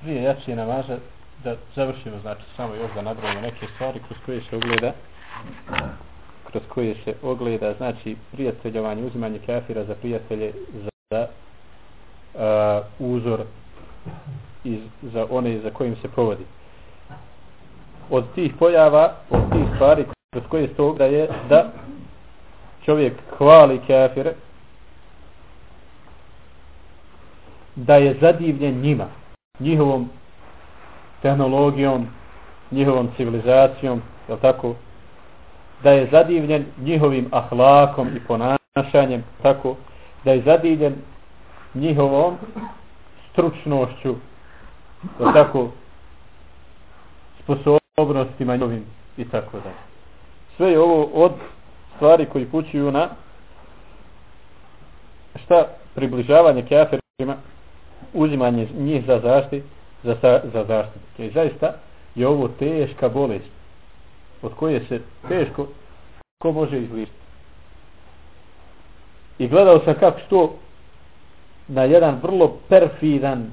prije jačije namaza da završimo, znači samo još da nabrojimo neke stvari kroz koje se ogleda kroz koje se ogleda znači prijateljovanje, uzimanje kafira za prijatelje za uh, uzor iz, za one za kojim se povodi. Od tih pojava od tih stvari kroz koje se ogleda je da čovjek hvali kafire da je zadivljen njima njihovom tehnologijom njihovom civilizacijom je tako? Da je zadivljen njihovim ahlakom i ponašanjem tako? Da je zadivljen njihovom stručnošću je tako? Sposobnostima njihovim i tako da sve je ovo od stvari koji pućuju na šta? Približavanje kafirima uzimanje njih za zaštit za, za zaštit i zaista je ovo teška bolest od koje se teško ko može izlišiti i gledao sam kako što na jedan vrlo perfidan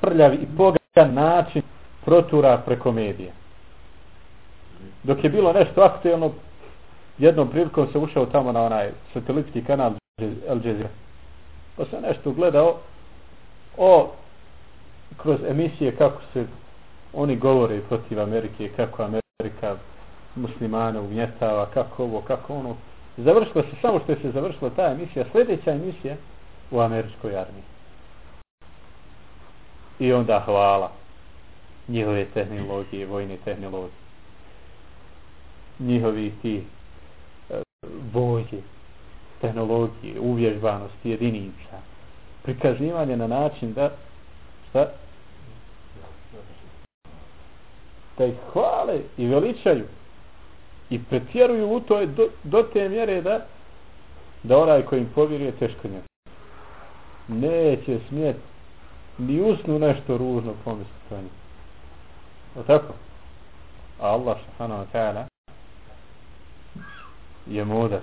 prljav i pogan način protura preko medija. Dok je bilo nešto aktuelno jednom prilikom se ušao tamo na onaj satelitski kanal Al Jazeera. Pa sam nešto gledao o kroz emisije kako se oni govore protiv Amerike, kako Amerika muslimane ugnjetava, kako ovo, kako ono. Završilo se samo što je se završila ta emisija, sljedeća emisija u američkoj armiji. I onda hvala njihove tehnologije, vojne tehnologije. Njihovi ti e, vojke, tehnologije, uvježbanosti jedinica, prikazivanje na način da šta? da ih hvale i veličaju i pretjeruju u to do, do te mjere da da onaj koji im povjeruje teško njemu. neće smjeti ni usnu nešto ružno pomisliti o njemu. O tako? A Allah subhanahu wa ta'ala je mudar.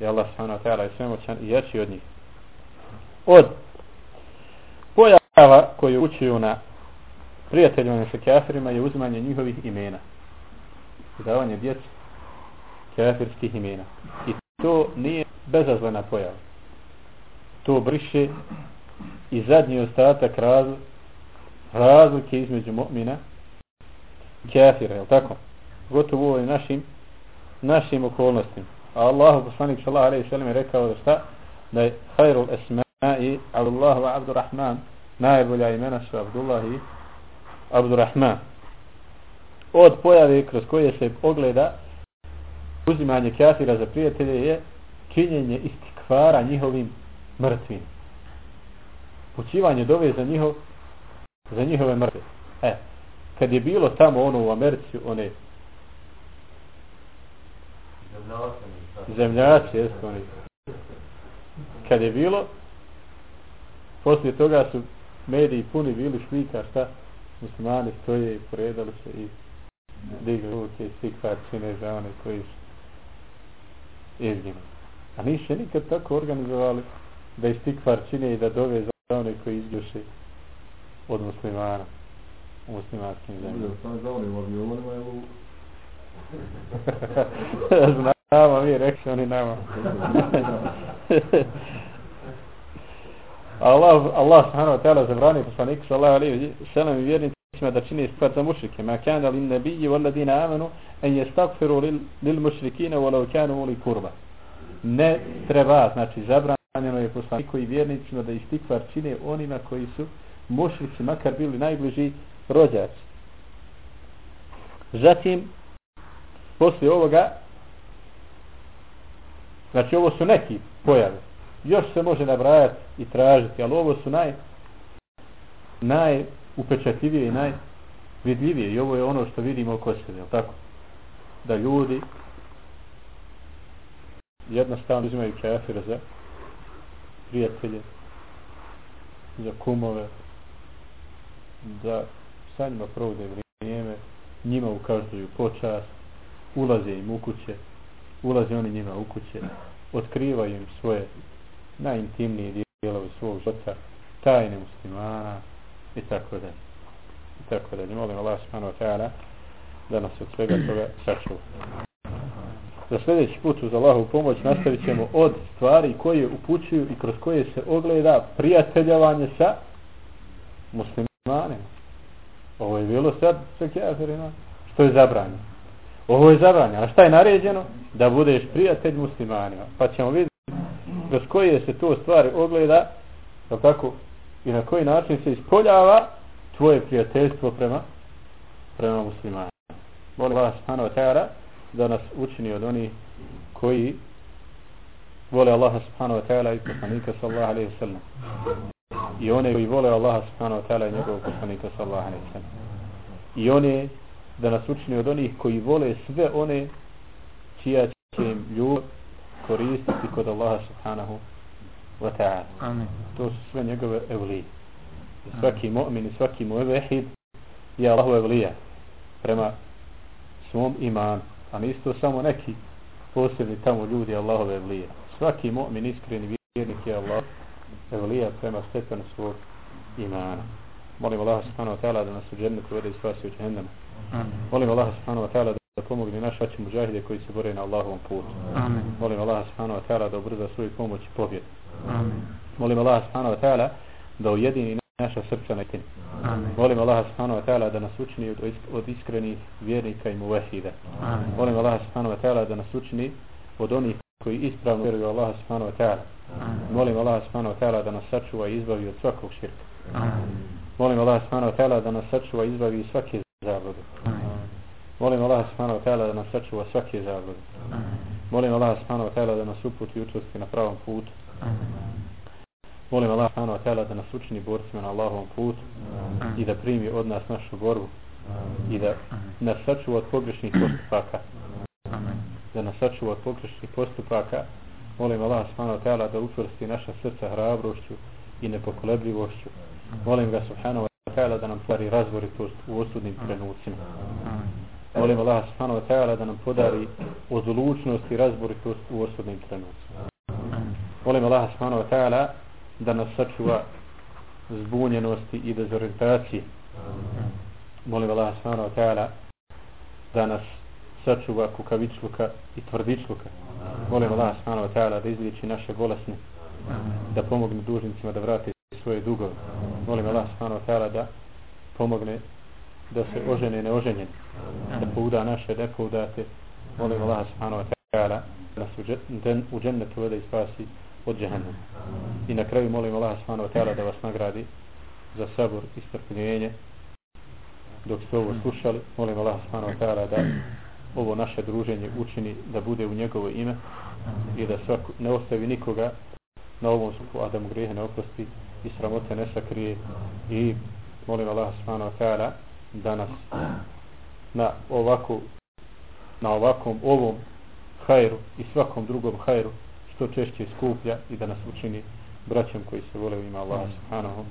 I Allah subhanahu wa ta'ala je svemoćan i jači od njih. Od pojava koje učuju na prijateljima sa kafirima je uzmanje njihovih imena. Davanje djeci kafirskih imena. I to nije bezazlena pojava. To briše i zadnji ostatak razli, razlike između mu'mina kafira, je tako? Gotovo u ovim našim našim okolnostima. A Allah, poslanik sallallahu alejhi sallam je rekao da šta da je khairul asma'i Abdullah wa Abdurrahman najbolja imena su Abdullah i Abdurrahman. Od pojave kroz koje se ogleda uzimanje kafira za prijatelje je činjenje istikvara njihovim mrtvim. Počivanje dove za njihov za njihove mrtve. E, kad je bilo tamo ono u Americi, one zemljaci, jesu oni. Kad je bilo, poslije toga su mediji puni bili slika šta muslimani stoje i poredali se i digli ruke i stikvar čine za one koji su izginu. A nisu nikad tako organizovali da i stikvar čine i da dove za one koji izgjuše od muslimana u muslimanskim zemljama. Znamo mi, rekli oni nama. Allah, Allah subhanahu wa ta'ala zabrani poslaniku sallahu alaihi wa sallam i vjernicima da čini stvar za mušrike. Ma kana li nabiji wal ladina amanu en yastaghfiru lil, lil mušrikina walau kanu uli kurba. Ne treba, znači zabranjeno je poslaniku i vjernicima da istikvar čine onima koji su mušrici, makar bili najbliži rođaci. Zatim, poslije ovoga znači ovo su neki pojave još se može nabrajati i tražiti ali ovo su naj najupečatljivije i najvidljivije i ovo je ono što vidimo oko sebe je tako? Da ljudi jednostavno uzimaju kafira za prijatelje za kumove da sa njima provode vrijeme njima ukazuju počast ulaze im u kuće, ulaze oni njima u kuće, otkrivaju im svoje najintimnije dijelove svog života, tajne muslimana, i tako dalje. I tako dalje. Molim Allah subhanahu wa ta'ala da nas od svega toga sačuva. Za sljedeći put uz Allahu pomoć nastavit ćemo od stvari koje upućuju i kroz koje se ogleda prijateljavanje sa muslimanima. Ovo je bilo sad sa kjafirima. Što je zabranjeno? Ovo je zabranjeno. A šta je naređeno? Da budeš prijatelj muslimanima. Pa ćemo vidjeti kroz koje se to stvari ogleda je tako, i na koji način se ispoljava tvoje prijateljstvo prema prema muslimanima. Molim vas, Hanova Teara, da nas učini od onih koji vole Allaha subhanahu wa ta'ala i poslanika sallallahu alaihi wa sallam. I one koji vole Allaha subhanahu wa ta'ala i njegovog poslanika sallallahu alaihi wa sallam. I one da nas učini od onih koji vole sve one čija će im ljubav koristiti kod Allaha subhanahu wa ta'ala. To su sve njegove evlije. I svaki mu'min i svaki mu'vehid je Allahu evlija prema svom imanu. A nisu to samo neki posebni tamo ljudi Allahove evlije. Svaki mu'min iskreni vjernik je Allah evlija prema stepenu svog imana. Molim Allah subhanahu wa ta'ala da nas u džennetu vede i spasi u džennama. Molim Allah subhanahu wa ta'ala da pomogne naš ači muđahide koji se bore na Allahovom putu. Amin. Molim Allah subhanahu wa ta'ala da obrza svoju pomoć i pobjed. Amin. Molim Allah subhanahu wa ta'ala da ujedini naša srca na istini. Molim Allah subhanahu wa ta'ala da nas učini od, od iskrenih vjernika i muvahida. Molim Allah subhanahu wa ta'ala da nas učini od onih koji ispravno vjeruju Allah subhanahu wa ta'ala. Molim Allah subhanahu wa ta'ala da nas sačuva i izbavi od svakog širka. Molim Allah subhanahu wa ta'ala da nas sačuva i izbavi svake zablude. Molim Allah subhanahu wa ta'ala da nas sačuva svake zablude. Molim Allah subhanahu wa ta'ala da nas uputi i učvrsti na pravom putu. Molim Allah subhanahu wa ta'ala da nas učini borcima na Allahovom putu i da primi od nas našu borbu i da nas sačuva od pogrešnih postupaka. Da nas sačuva od pogrešnih postupaka. Molim Allah subhanahu wa ta'ala da učvrsti naša srca hrabrošću i nepokolebljivošću. Molim ga subhanahu wa ta'ala da nam podari razboritost u osudnim trenucima. Molim Allah subhanahu wa ta'ala da nam podari odlučnost i razboritost u osobnim trenucima. Molim Allah subhanahu wa ta'ala da nas sačuva zbunjenosti i dezorientacije. Molim Allah subhanahu wa ta'ala da nas sačuva kukavičluka i tvrdičluka. Molim Allah subhanahu wa ta'ala da izliči naše bolesne, da pomogne dužnicima da vrate svoje dugove. Molim Allah subhanahu wa ta'ala da pomogne da se ožene neoženjeni, da pouda naše nepoudate. Molim Allah subhanahu wa ta'ala da nas u džennetu vede i spasi od džahannama. I na kraju molim Allah subhanahu wa ta'ala da vas nagradi za sabor i strpljenje dok ste ovo slušali. Molim Allah subhanahu wa ta'ala da ovo naše druženje učini da bude u njegovo ime i da svako, ne ostavi nikoga na ovom suku, a da mu grehe ne oprosti i sramote ne sakrije i molim Allah subhanahu wa ta'ala da nas na ovako na ovakvom ovom hajru i svakom drugom hajru što češće skuplja i da nas učini braćom koji se vole u ima Allah subhanahu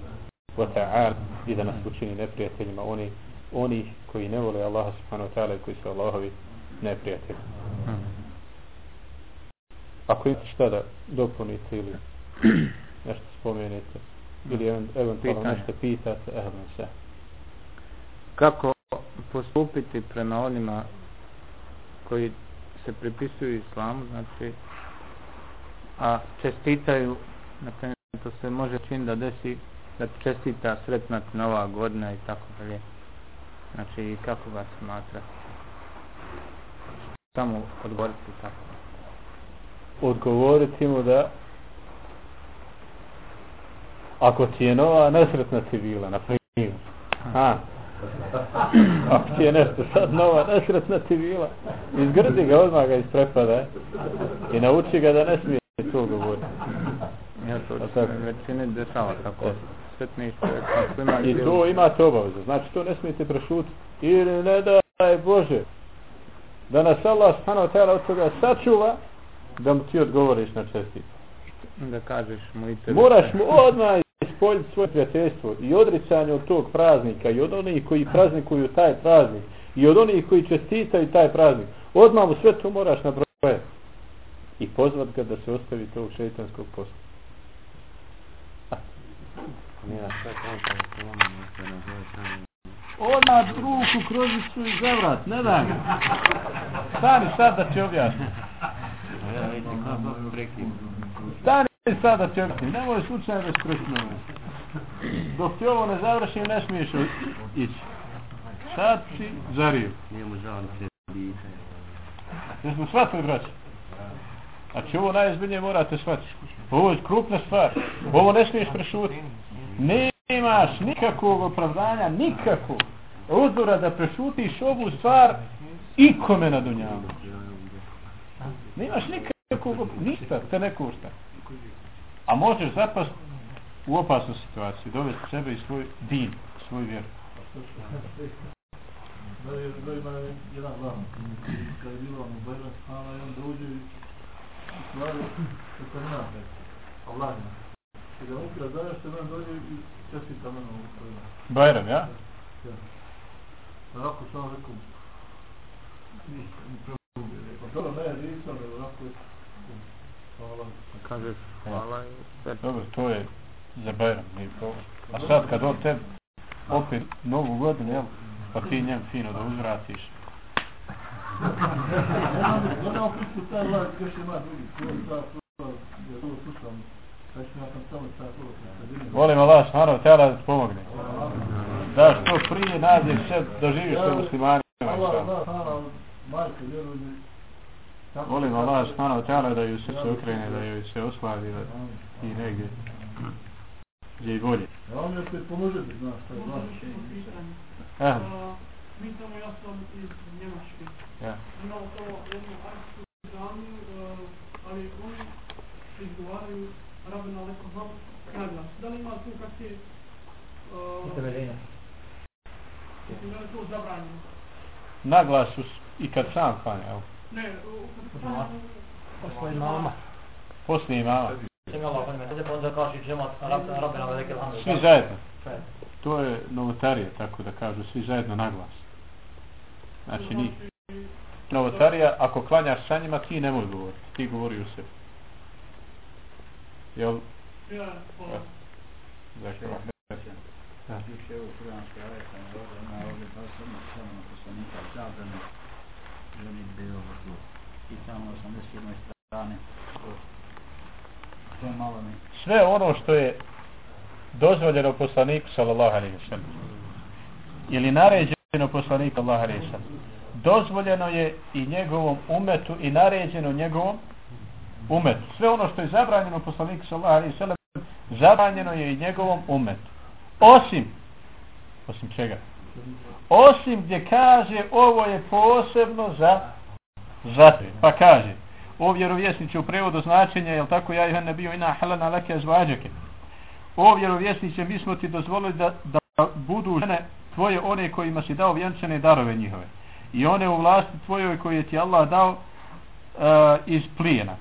wa ta'ala i da nas učini neprijateljima oni oni koji ne vole Allah subhanahu wa ta'ala i koji su Allahovi neprijatelji. Ako imate šta da dopunite ili nešto spomenete ili eventualno nešto pitate, evo se. Kako postupiti prema onima koji se pripisuju islamu, znači a čestitaju na primjer to se može čin da desi da čestita sretna nova godina i tako dalje. Znači kako ga smatra samo odgovoriti tako. Odgovoriti mu da ako ti je nova nesretna ti bila na primjer. A ako ti je nešto sad nova nesretna ti bila izgrdi ga odmah ga isprepada i nauči ga da ne smije to govori. Ja to da većine dešava tako. E. Sretni čovjek I to imate obavezu. Znači to ne smijete prešutiti. Ili ne daj Bože. Da nas Allah subhanahu wa ta'ala od toga sačuva da mu ti odgovoriš na čestit. Da kažeš mu i. Moraš mu odmah ispoljiti svoje prijateljstvo i odricanje od tog praznika i od onih koji praznikuju taj praznik i od onih koji čestitaju taj praznik. Odmah mu sve to moraš nabrojati i pozvat ga da se ostavi tog šeitanskog posla. Odmah ruku kroz istu i zavrat, ne da ga. Stani sad da ti objasnim. Stani sad I sada objasnim. Nemoj slučajno da skrećno. Dok ti ovo ne završim, ne smiješ ići. Sad si zario. Njemu žao se dite. Jesmo shvatili, braći? Znači, ovo najizbiljnije morate shvatiti. Ovo je krupna stvar. Ovo ne smiješ prešutiti. Nemaš nikakvog opravdanja, nikakvog uzora da prešutiš ovu stvar ikome na dunjavu. Nemaš nikakvog, ništa, te ne košta. A možeš zapast u opasnu situaciju, dovesti sebe i svoj din, svoj vjer. Da je da ima jedan glavni, kad je bilo ono Bajran Hana i onda uđe i stvari sa terminate, Allah ne. I da ukra znaš što nam dođe i česti tamo u ovu. Bajram, ja? Ja. Onako sam rekao, nisam, nisam, nisam, nisam, nisam, nisam, nisam, nisam, nisam, je, hvala. Kaže, hvala i sve. Dobro, to je za Bajram, nije problem. A sad kad on tebi opet novu godinu, jel? Pa ti njem fino da uzvratiš. Ona opustu taj vlad, još ima drugi, Volim Allah, smaro, tela da ti pomogne. Da što prije nađeš sve, doživiš sa muslimanima. Allah, Allah, hvala, majke, vjeruj mi. Volim Allah, smaro, tela da ju srce ukrene, da ju se oslavi, da i negdje. Gdje i bolje. Ja vam se pomožete, znaš, šta je znaš. Eh, mi tamo ja sam iz Njemačke. ja. Imamo to jednu arabsku džamiju, uh, ali oni izgovaraju Rabina Lekohom naglas. Da li ima tu kak je... Uh, Utemeljenja. mislim da je to zabranjeno. Naglas i kad sam klanja, evo. Ne, posle imama. Posle imama. Pa. Svi zajedno. To je novotarija, tako da kažu, svi zajedno naglas. Znači, ni novotarija, ako klanjaš sa njima, ti nemoj govoriti. Ti govori u sebi. Jel? Ja, hvala. Dakle, Da. Više ovo kuranski ajet, a ovdje ima ovdje pa se odnosi samo na poslanika zabrane i on je bio vrlo I tamo 81. strane. To je malo mi. sve ono što je dozvoljeno poslaniku sallallahu alejhi ve sellem ili naređeno poslaniku sallallahu alejhi ve sellem dozvoljeno je i njegovom umetu i naređeno njegovom umetu sve ono što je zabranjeno poslaniku sallallahu alejhi ve sellem zabranjeno je i njegovom umetu osim osim čega osim gdje kaže ovo je posebno za za te. pa kaže o vjerovjesniče u prevodu značenja, jel tako, ja Ivan ne bio ina halana leke zvađake. O vjerovjesniče, mi smo ti dozvolili da, da budu žene tvoje one kojima si dao vjenčane darove njihove. I one u vlasti tvojoj koje ti Allah dao uh, iz plijena,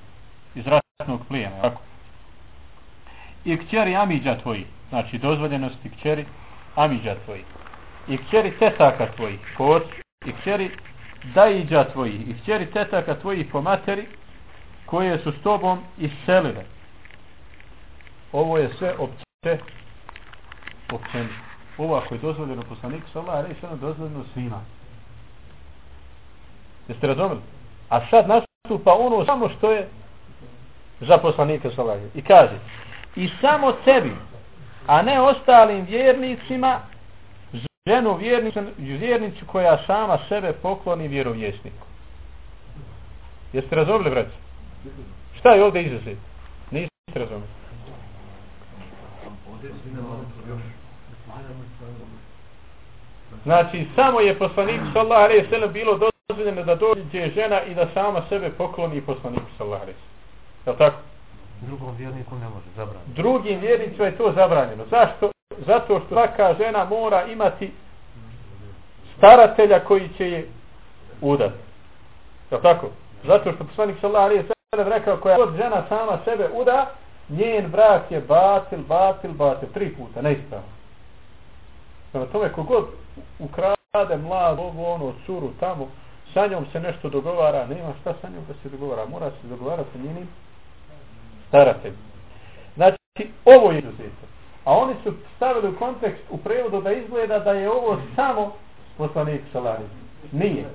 iz ratnog plijena, tako. I kćeri Amidža tvoji, znači dozvoljenosti kćeri Amidža tvoji. I kćeri tetaka tvoji, po ocu, i kćeri Dajiđa tvoji, i kćeri tetaka tvoji po materi, koje su s tobom iselile. Ovo je sve opće općeni. Ovo ako je dozvoljeno poslaniku sallallahu alejhi ve sellem dozvoljeno svima. Jeste razumeli? A sad nastupa ono samo što je za poslanika sallallahu i kaže i samo tebi a ne ostalim vjernicima ženu vjernicu, vjernicu koja sama sebe pokloni vjerovjesniku. Jeste razumeli, braći? Šta je ovdje izuzet? Niste razumeli. Znači, samo je poslanik sallallahu alejhi ve sellem bilo dozvoljeno da dođe žena i da sama sebe pokloni poslaniku sallallahu alejhi ve sellem. Je tako? Drugom vjerniku ne može, zabraniti. Drugim vjernicima je to zabranjeno. Zašto? Zato što svaka žena mora imati staratelja koji će je udati. Je tako? Zato što poslanik sallallahu alejhi ve sellem rekao koja god žena sama sebe uda, njen brak je batil, batil, batil, tri puta, neispravno. Prema tome, kogod ukrade mlad, ovo, ono, curu, tamo, sa njom se nešto dogovara, nema šta sa njom da se dogovara, mora se dogovarati sa njenim starateljem. Znači, ovo je izuzetak. A oni su stavili u kontekst u prevodu da izgleda da je ovo samo poslanik Salari. Nije.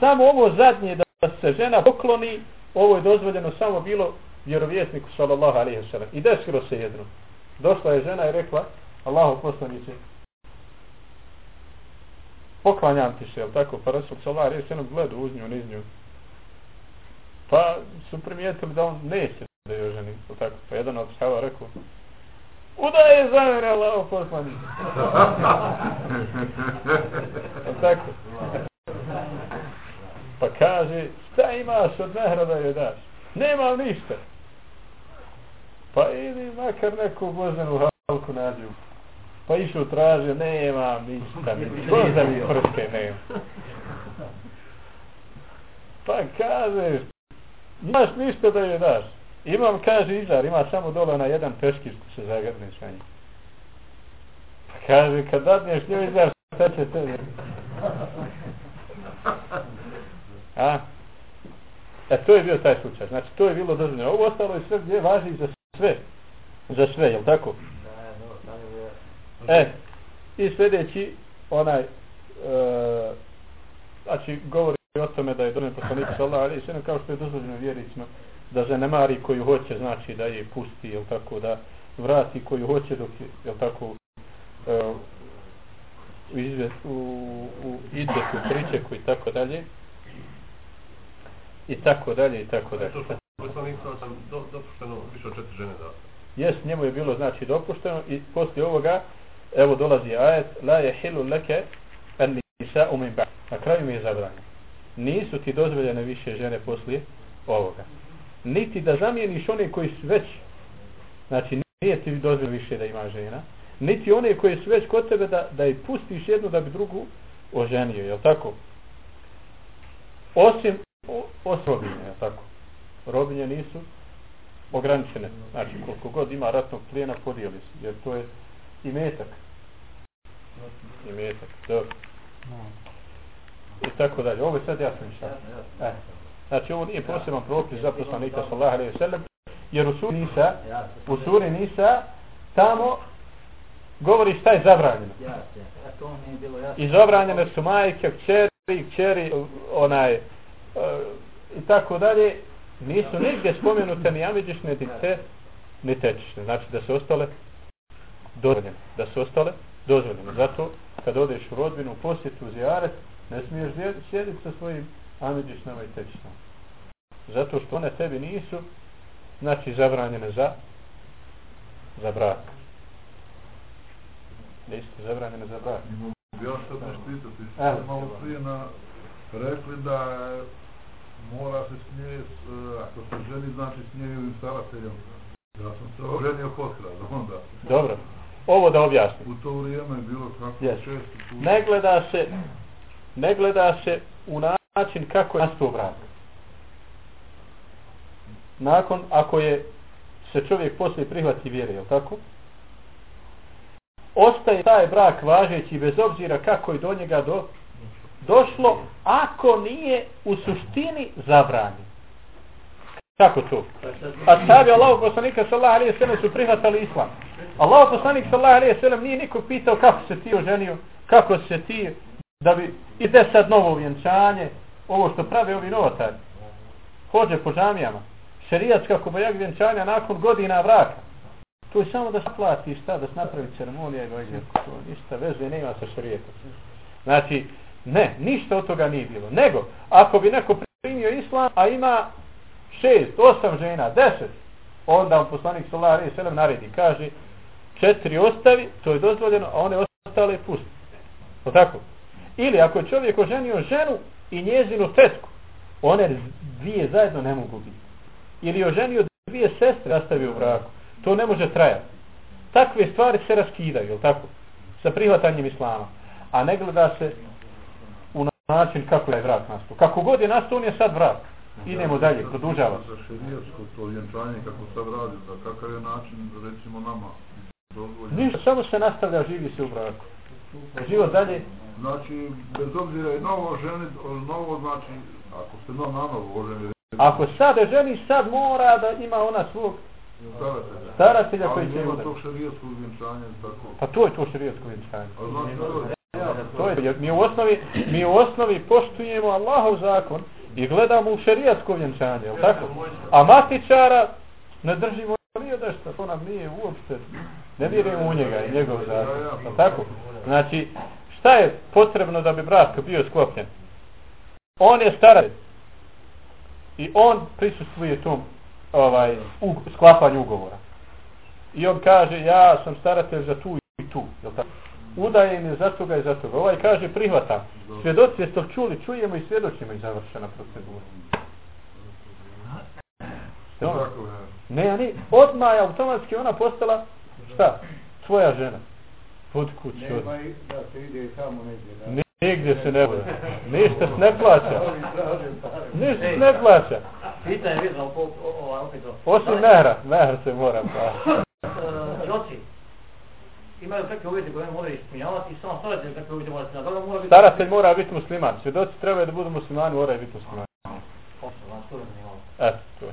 Samo ovo zadnje da se žena pokloni, ovo je dozvoljeno samo bilo vjerovjesniku sallallahu alaihi wa sallam. I desilo se jedno. Došla je žena i rekla, Allahu poslanice, poklanjam ti se, jel tako? Pa Rasul sallallahu alaihi wa sallam gledu uz nju, niz nju. Pa su primijetili da on neće da je ženi, jel tako? Pa jedan od shava rekao, Udaje za mene Allahu poslanice. jel tako? Pa kaže, šta imaš od mehra da je daš? Nemam ništa. Pa idi makar neku voženu halku nađu. Pa išao traže, nemam ništa. Voza mi prske nemam. Pa kaže, imaš ništa da je daš. Imam, kaže, izar, ima samo dole na jedan peškir ko se zagrne sa njim. Pa kaže, kad dadneš njoj izar, šta će te? A? E, to je bio taj slučaj. Znači, to je bilo dozvoljeno. Ovo ostalo je sve gdje važi za sve. Za sve, jel tako? E, i sljedeći, onaj, e, znači, govori o tome da je dozvoljeno poslanik sallahu ali sve kao što je dozvoljeno vjericima da zanemari koju hoće, znači da je pusti, jel tako, da vrati koju hoće dok je, jel tako, e, u, izve, u, u idetu, pričeku i tako dalje i tako dalje i tako dalje. Poslanik sam do, dopušteno više od četiri žene da. Jes, njemu je bilo znači dopušteno i poslije ovoga evo dolazi ajet la je hilu leke an nisa umin ba. Na kraju mi je zabranjeno. Nisu ti dozvoljene više žene poslije ovoga. Niti da zamijeniš one koji su već znači nije ti dozvoljeno više da ima žena niti one koje su već kod tebe da, da je pustiš jednu da bi drugu oženio, je tako? Osim osim robinje, je tako? Robinje nisu ograničene. Znači, koliko god ima ratnog plijena, podijeli se. Jer to je i metak. I metak, dobro. I tako dalje. Ovo je sad jasno ništa. E. Znači, ovo nije poseban propis za poslanika sallahu alaihi sallam, jer u suri Nisa, u suri Nisa, tamo govori šta je zabranjeno. I zabranjene su majke, kćeri, kćeri, onaj, i tako dalje, nisu nigdje spomenute ni amiđišne, ni te, ni tečišne. Znači da su ostale dozvoljene. Da su ostale dozvoljene. Zato kad odeš u rodbinu, u posjetu, u zijaret, ne smiješ sjediti sa svojim amiđišnama i tečišnama. Zato što one tebi nisu, znači zabranjene za za brak. Nisu zabranjene za brak. Ja sad nešto pitati, malo prije na rekli da mora se smije, uh, ako se ženi, znači smijevim starateljom. Ja sam se oženio potra, onda. Dobro, ovo da objasnim. U to vrijeme je bilo tako yes. često. Ne gleda se, ne gleda se u način kako je nastao brak. Nakon, ako je se čovjek poslije prihvati vjere, je tako? Ostaje taj brak važeći bez obzira kako je do njega do, došlo ako nije u suštini zabranjen. Kako to? A sabi Allah poslanika sallallahu alaihi sallam su prihvatali islam. Allah poslanik sallallahu alaihi sallam nije nikog pitao kako se ti oženio, kako se ti, da bi ide sad novo vjenčanje, ovo što prave ovi novotari. Hođe po džamijama. Šerijatska kako vjenčanja nakon godina vraka. To je samo da se plati šta, da se napravi ceremonija i dojde. To ništa veze nema sa šerijetom. Znači, Ne, ništa od toga nije bilo. Nego, ako bi neko primio islam, a ima šest, osam žena, deset, onda on poslanik sallallahu alejhi ve sellem naredi kaže četiri ostavi, to je dozvoljeno, a one ostale pusti. To tako. Ili ako je čovjek oženio ženu i njezinu tetku, one dvije zajedno ne mogu biti. Ili je oženio dvije sestre, rastavio u braku. To ne može trajati. Takve stvari se raskidaju, je tako? Sa prihvatanjem islama. A ne gleda se način kako je brak nastao. Kako god je nastao, on je sad brak. Idemo dalje, produžava. Za šerijatsko to vjenčanje kako sad radi, da kakav je način, recimo nama, dozvoljeno. Ništa, samo se nastavlja, živi se u braku. Život dalje. Znači, bez obzira i novo ženi, novo znači, ako se no na novo oženi. Ako sad ženi, sad mora da ima ona svog Staratelja. Staratelja koji će Ali nema tog šarijatskog vjenčanja tako. Pa to je to širijetsko vjenčanje. A znači to je. To je, jer mi u osnovi, mi u osnovi poštujemo Allahov zakon i gledamo u šerijatsko vjenčanje, jel tako? A matičara ne držimo ni od što, to nam nije uopšte, ne vjerujemo u njega i njegov zakon, jel tako? Znači, šta je potrebno da bi brak bio sklopljen? On je staratelj i on prisustvuje tom ovaj, u, sklapanju ugovora. I on kaže, ja sam staratelj za tu i tu, jel tako? udaje im je za toga i za toga. Ovaj kaže prihvatam. Svjedoci jeste li čuli, čujemo i svjedočimo i završena procedura. Je. Ne, ne, odmah je automatski ona postala, šta? Tvoja žena. Pod kući. Od... Nema i da se ide tamo negdje. Da. Nigdje se ne bude. Ništa se ne plaća. Ništa se ne plaća. Pitanje je vezano, po- o- ovaj, opet to. Osim mehra. Mehr se mora plaćati. e, Žoci, imaju kakve uvjete koje moraju ispunjavati i samo staratelj kakve uvjete mora ispunjavati. Mora biti... Staratelj mora biti musliman. Svjedoci trebaju da budu muslimani, moraju biti muslimani. Opšte, znači to je zanimalo. Eto, to je.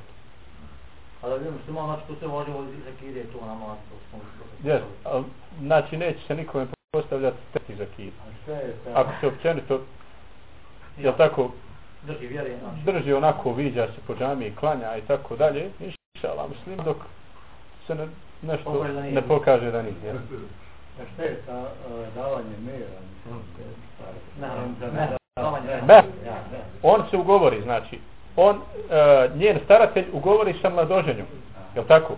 A da bi musliman, znači tu se može od zakide, to namaz, to smo... Yes, znači neće se nikome postavljati testi za kid. A šta je ta? Ako se općenito, jel tako, Drži vjere, znači. drži onako, viđa se po džamiji, klanja i tako dalje, inša Allah, mislim, dok se ne, nešto Pokaže da nije. ne pokaže da nije. A šta je ta uh, davanje mera? Mislim, to je stvar. Ne, ne, ne, davanje mera. Mer. Ja, ne. On se ugovori, znači, on, e, njen staratelj ugovori sa mladoženjom, jel tako?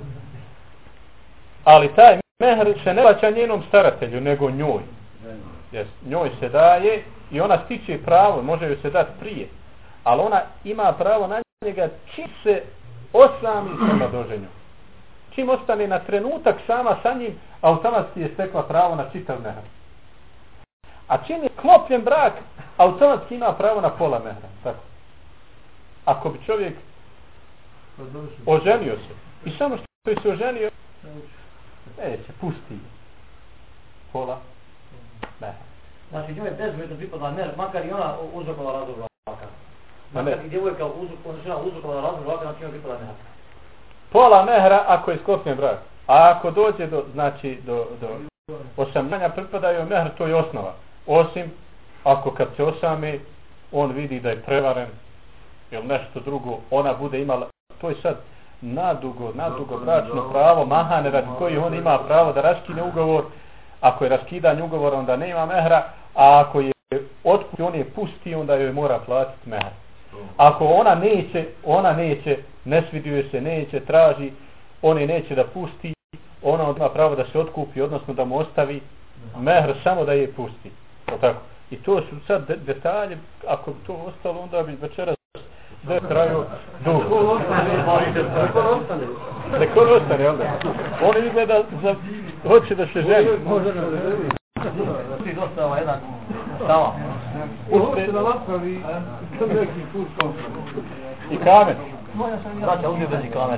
Ali taj mehr se ne plaća njenom staratelju, nego njoj. Yes, njoj se daje i ona stiče pravo, može joj se dati prije, ali ona ima pravo na njega čim se osami sa mladoženjom. Čim ostane na trenutak sama sa njim, automatski je stekla pravo na čitav mehr. A čim je klopljen brak, automatski ima pravo na pola mehra. Tako. Ako bi čovjek Pa oženio se i samo što je se oženio, neće, pusti pola mehra. Znači njoj je bezvjetno pripada mer, makar i ona uzrokovala razlog braka. Ma Makar ne. i djevojka uzrokovala, žena uzrokovala razlog braka, znači njoj pripada mer. Pola mehra ako je sklopljen brak. A ako dođe do, znači, do, do osamljanja pripadaju mehr, to je osnova. Osim, ako kad se osami, on vidi da je prevaren ili nešto drugo, ona bude imala, to je sad nadugo, nadugo bračno pravo, mahane radi koji on ima pravo da raskine ugovor, ako je raskidanje ugovora onda nema mehra, a ako je otkup on je pusti, onda joj mora platiti mehr. Ako ona neće, ona neće, ne svidio joj se, neće, traži, on je neće da pusti, ona ima pravo da se otkupi, odnosno da mu ostavi mehr samo da je pusti. Jel tako? I to su sad de detalje, ako to ostalo, onda bi večeras da traju dugo. Neko on ostane, jel da? On izgleda za, hoće da se ženi. Svi dosta jedan, sama. Uopšte da napravi neki put I kamen. Braća, uzmi bez i kamera.